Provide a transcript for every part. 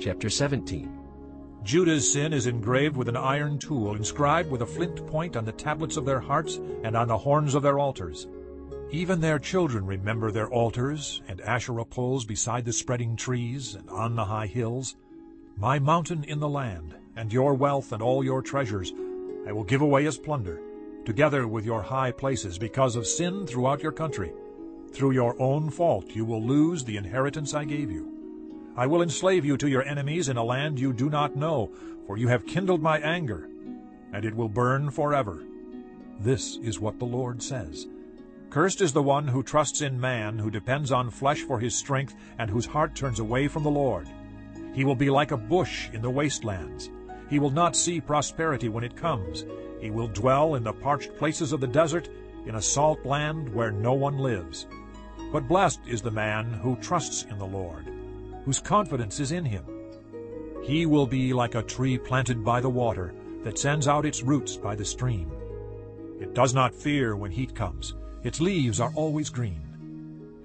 Chapter 17 Judah's sin is engraved with an iron tool, inscribed with a flint point on the tablets of their hearts and on the horns of their altars. Even their children remember their altars and Asherah poles beside the spreading trees and on the high hills. My mountain in the land, and your wealth and all your treasures, I will give away as plunder, together with your high places, because of sin throughout your country. Through your own fault you will lose the inheritance I gave you. I will enslave you to your enemies in a land you do not know, for you have kindled my anger, and it will burn forever. This is what the Lord says. Cursed is the one who trusts in man, who depends on flesh for his strength, and whose heart turns away from the Lord. He will be like a bush in the wastelands. He will not see prosperity when it comes. He will dwell in the parched places of the desert, in a salt land where no one lives. But blessed is the man who trusts in the Lord, whose confidence is in him. He will be like a tree planted by the water, that sends out its roots by the stream. It does not fear when heat comes. Its leaves are always green.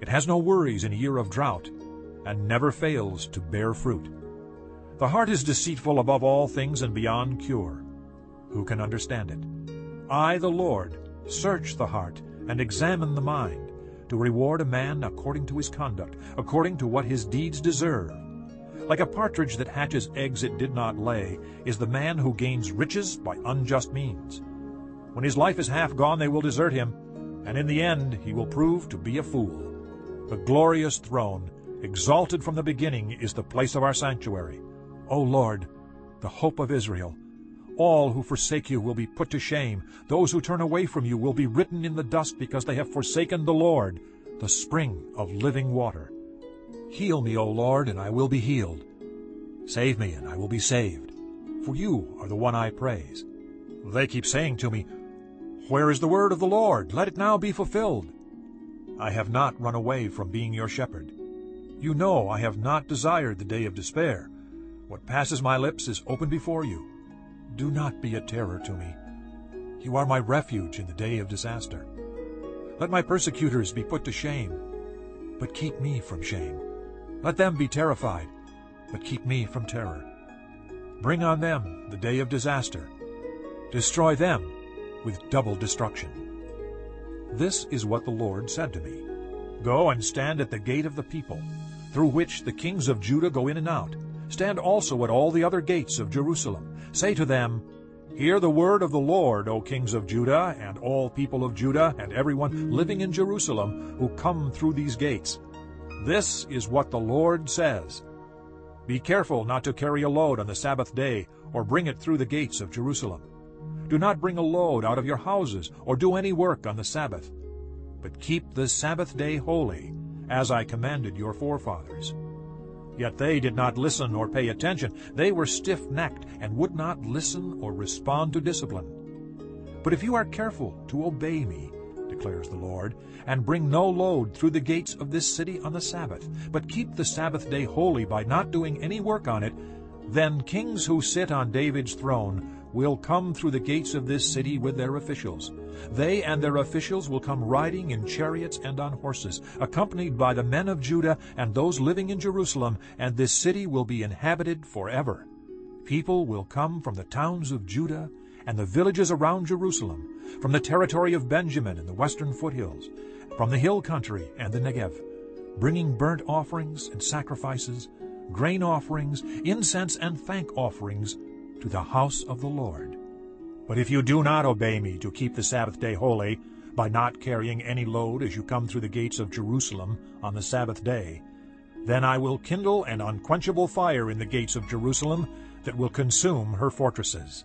It has no worries in a year of drought, and never fails to bear fruit. The heart is deceitful above all things and beyond cure. Who can understand it? I, the Lord, search the heart and examine the mind, to reward a man according to his conduct, according to what his deeds deserve. Like a partridge that hatches eggs it did not lay, is the man who gains riches by unjust means. When his life is half gone they will desert him, and in the end he will prove to be a fool. The glorious throne, exalted from the beginning, is the place of our sanctuary. O Lord, the hope of Israel, all who forsake you will be put to shame. Those who turn away from you will be written in the dust because they have forsaken the Lord, the spring of living water. Heal me, O Lord, and I will be healed. Save me, and I will be saved. For you are the one I praise. They keep saying to me, Where is the word of the Lord? Let it now be fulfilled. I have not run away from being your shepherd. You know I have not desired the day of despair. What passes my lips is open before you. Do not be a terror to me. You are my refuge in the day of disaster. Let my persecutors be put to shame, but keep me from shame. Let them be terrified, but keep me from terror. Bring on them the day of disaster. Destroy them with double destruction. This is what the Lord said to me. Go and stand at the gate of the people, through which the kings of Judah go in and out. Stand also at all the other gates of Jerusalem. Say to them, Hear the word of the Lord, O kings of Judah, and all people of Judah, and everyone living in Jerusalem, who come through these gates. This is what the Lord says. Be careful not to carry a load on the Sabbath day, or bring it through the gates of Jerusalem. Do not bring a load out of your houses, or do any work on the Sabbath. But keep the Sabbath day holy, as I commanded your forefathers. Yet they did not listen or pay attention. They were stiff-necked and would not listen or respond to discipline. But if you are careful to obey me, declares the Lord, and bring no load through the gates of this city on the Sabbath, but keep the Sabbath day holy by not doing any work on it, then kings who sit on David's throne will come through the gates of this city with their officials. They and their officials will come riding in chariots and on horses, accompanied by the men of Judah and those living in Jerusalem, and this city will be inhabited forever. People will come from the towns of Judah and the villages around Jerusalem, from the territory of Benjamin and the western foothills, from the hill country and the Negev, bringing burnt offerings and sacrifices, grain offerings, incense and thank offerings to the house of the Lord. But if you do not obey me to keep the Sabbath day holy, by not carrying any load as you come through the gates of Jerusalem on the Sabbath day, then I will kindle an unquenchable fire in the gates of Jerusalem that will consume her fortresses.